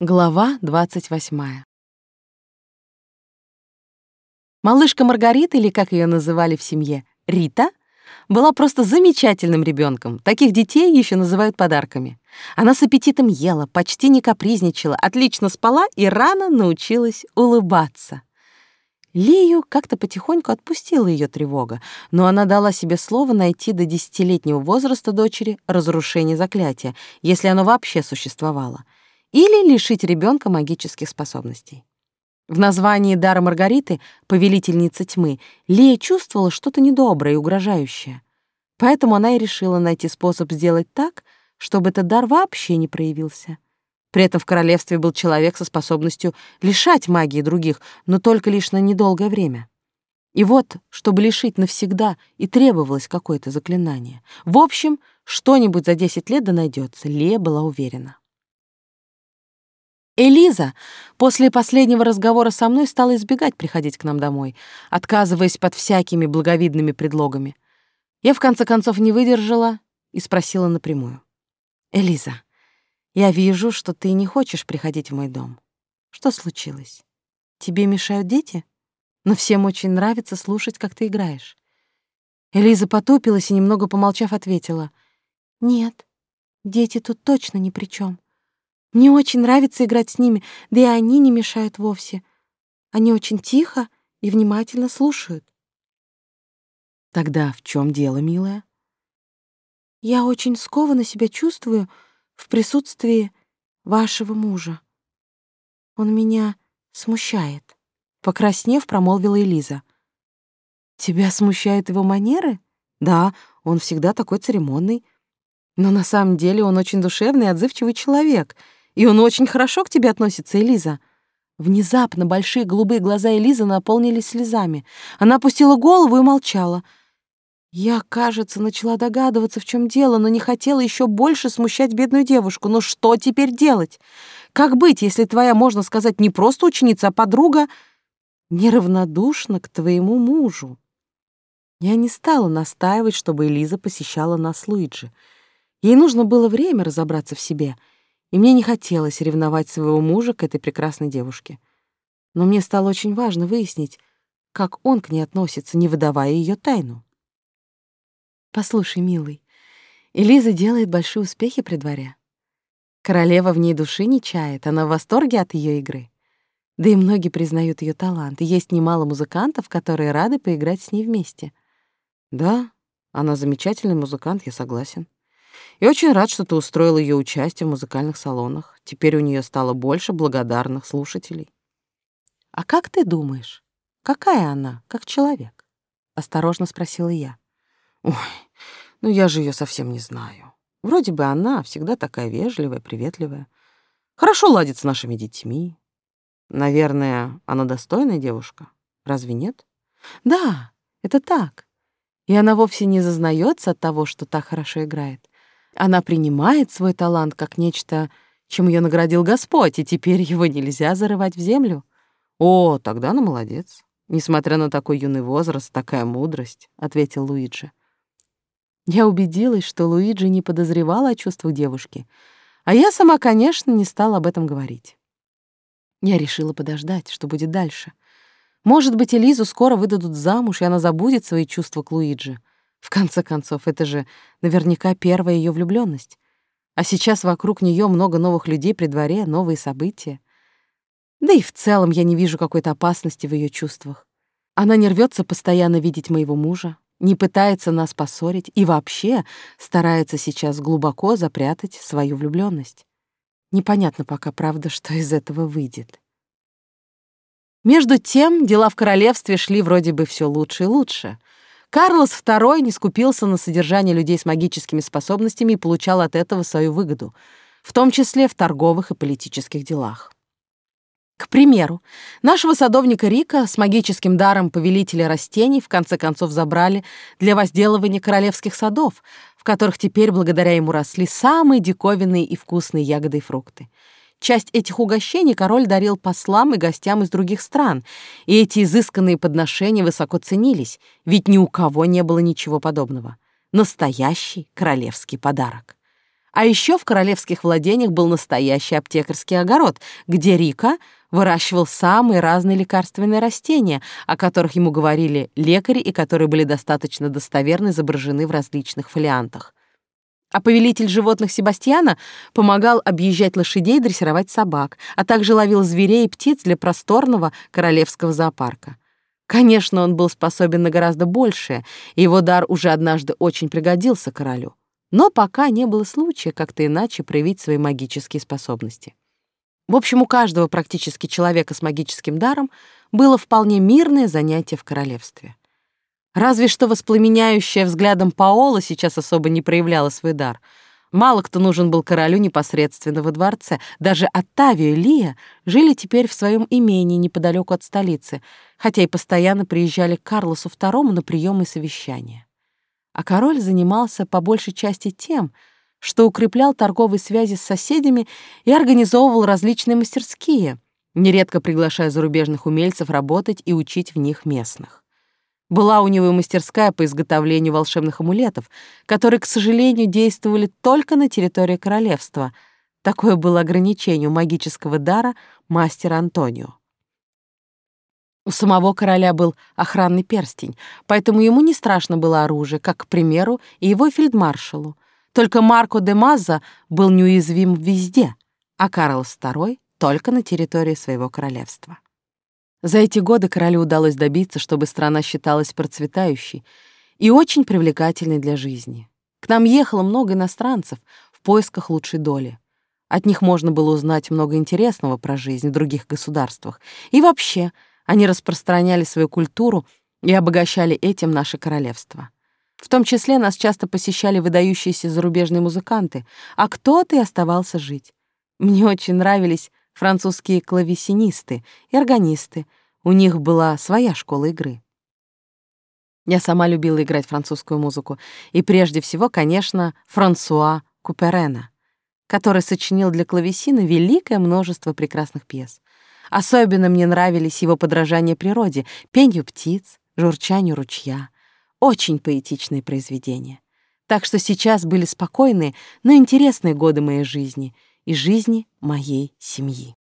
Глава 28. Малышка Маргарита, или как ее называли в семье, Рита, была просто замечательным ребенком. Таких детей еще называют подарками. Она с аппетитом ела, почти не капризничала, отлично спала и рано научилась улыбаться. Лию как-то потихоньку отпустила ее тревога, но она дала себе слово найти до десятилетнего возраста дочери разрушение заклятия, если оно вообще существовало — или лишить ребенка магических способностей. В названии дара Маргариты «Повелительница тьмы» Лия чувствовала что-то недоброе и угрожающее. Поэтому она и решила найти способ сделать так, чтобы этот дар вообще не проявился. При этом в королевстве был человек со способностью лишать магии других, но только лишь на недолгое время. И вот, чтобы лишить навсегда, и требовалось какое-то заклинание. В общем, что-нибудь за 10 лет да найдется, Лия была уверена. Элиза после последнего разговора со мной стала избегать приходить к нам домой, отказываясь под всякими благовидными предлогами. Я в конце концов не выдержала и спросила напрямую. «Элиза, я вижу, что ты не хочешь приходить в мой дом. Что случилось? Тебе мешают дети? Но всем очень нравится слушать, как ты играешь». Элиза потупилась и, немного помолчав, ответила. «Нет, дети тут точно ни при чем. Мне очень нравится играть с ними, да и они не мешают вовсе. Они очень тихо и внимательно слушают. Тогда в чем дело, милая? Я очень скованно себя чувствую в присутствии вашего мужа. Он меня смущает. Покраснев, промолвила Элиза. Тебя смущают его манеры? Да, он всегда такой церемонный. Но на самом деле он очень душевный и отзывчивый человек — и он очень хорошо к тебе относится, Элиза». Внезапно большие голубые глаза Элизы наполнились слезами. Она опустила голову и молчала. Я, кажется, начала догадываться, в чем дело, но не хотела еще больше смущать бедную девушку. Но что теперь делать? Как быть, если твоя, можно сказать, не просто ученица, а подруга неравнодушна к твоему мужу? Я не стала настаивать, чтобы Элиза посещала нас Луиджи. Ей нужно было время разобраться в себе — и мне не хотелось ревновать своего мужа к этой прекрасной девушке. Но мне стало очень важно выяснить, как он к ней относится, не выдавая ее тайну. Послушай, милый, Элиза делает большие успехи при дворе. Королева в ней души не чает, она в восторге от ее игры. Да и многие признают ее талант, и есть немало музыкантов, которые рады поиграть с ней вместе. Да, она замечательный музыкант, я согласен. И очень рад, что ты устроил ее участие в музыкальных салонах. Теперь у нее стало больше благодарных слушателей. А как ты думаешь, какая она, как человек? Осторожно спросила я. Ой, ну я же ее совсем не знаю. Вроде бы она всегда такая вежливая, приветливая. Хорошо ладит с нашими детьми. Наверное, она достойная девушка. Разве нет? Да, это так. И она вовсе не зазнается от того, что так хорошо играет. Она принимает свой талант как нечто, чем ее наградил Господь, и теперь его нельзя зарывать в землю. О, тогда она молодец. Несмотря на такой юный возраст, такая мудрость, ответил Луиджи. Я убедилась, что Луиджи не подозревала о чувствах девушки, а я сама, конечно, не стала об этом говорить. Я решила подождать, что будет дальше. Может быть, Элизу скоро выдадут замуж, и она забудет свои чувства к Луиджи. В конце концов, это же наверняка первая ее влюбленность. А сейчас вокруг нее много новых людей при дворе, новые события. Да и в целом я не вижу какой-то опасности в ее чувствах. Она не рвется постоянно видеть моего мужа, не пытается нас поссорить и вообще старается сейчас глубоко запрятать свою влюбленность. Непонятно пока, правда, что из этого выйдет. Между тем, дела в королевстве шли вроде бы все лучше и лучше. Карлос II не скупился на содержание людей с магическими способностями и получал от этого свою выгоду, в том числе в торговых и политических делах. К примеру, нашего садовника Рика с магическим даром повелителя растений в конце концов забрали для возделывания королевских садов, в которых теперь благодаря ему росли самые диковинные и вкусные ягоды и фрукты. Часть этих угощений король дарил послам и гостям из других стран, и эти изысканные подношения высоко ценились, ведь ни у кого не было ничего подобного. Настоящий королевский подарок. А еще в королевских владениях был настоящий аптекарский огород, где Рика выращивал самые разные лекарственные растения, о которых ему говорили лекари и которые были достаточно достоверно изображены в различных фолиантах. А повелитель животных Себастьяна помогал объезжать лошадей дрессировать собак, а также ловил зверей и птиц для просторного королевского зоопарка. Конечно, он был способен на гораздо большее, и его дар уже однажды очень пригодился королю. Но пока не было случая как-то иначе проявить свои магические способности. В общем, у каждого практически человека с магическим даром было вполне мирное занятие в королевстве. Разве что воспламеняющая взглядом Паола сейчас особо не проявляла свой дар. Мало кто нужен был королю непосредственно во дворце. Даже Оттавио и Лия жили теперь в своем имении неподалеку от столицы, хотя и постоянно приезжали к Карлосу II на приемы и совещания. А король занимался по большей части тем, что укреплял торговые связи с соседями и организовывал различные мастерские, нередко приглашая зарубежных умельцев работать и учить в них местных. Была у него мастерская по изготовлению волшебных амулетов, которые, к сожалению, действовали только на территории королевства. Такое было ограничение у магического дара мастера Антонио. У самого короля был охранный перстень, поэтому ему не страшно было оружие, как, к примеру, и его фельдмаршалу. Только Марко де Маза был неуязвим везде, а Карлос II — только на территории своего королевства. За эти годы королю удалось добиться, чтобы страна считалась процветающей и очень привлекательной для жизни. К нам ехало много иностранцев в поисках лучшей доли. От них можно было узнать много интересного про жизнь в других государствах. И вообще, они распространяли свою культуру и обогащали этим наше королевство. В том числе нас часто посещали выдающиеся зарубежные музыканты, а кто-то и оставался жить. Мне очень нравились французские клавесинисты и органисты. У них была своя школа игры. Я сама любила играть французскую музыку, и прежде всего, конечно, Франсуа Куперена, который сочинил для клавесина великое множество прекрасных пьес. Особенно мне нравились его подражания природе, пенью птиц, журчанию ручья. Очень поэтичные произведения. Так что сейчас были спокойные, но интересные годы моей жизни — и жизни моей семьи.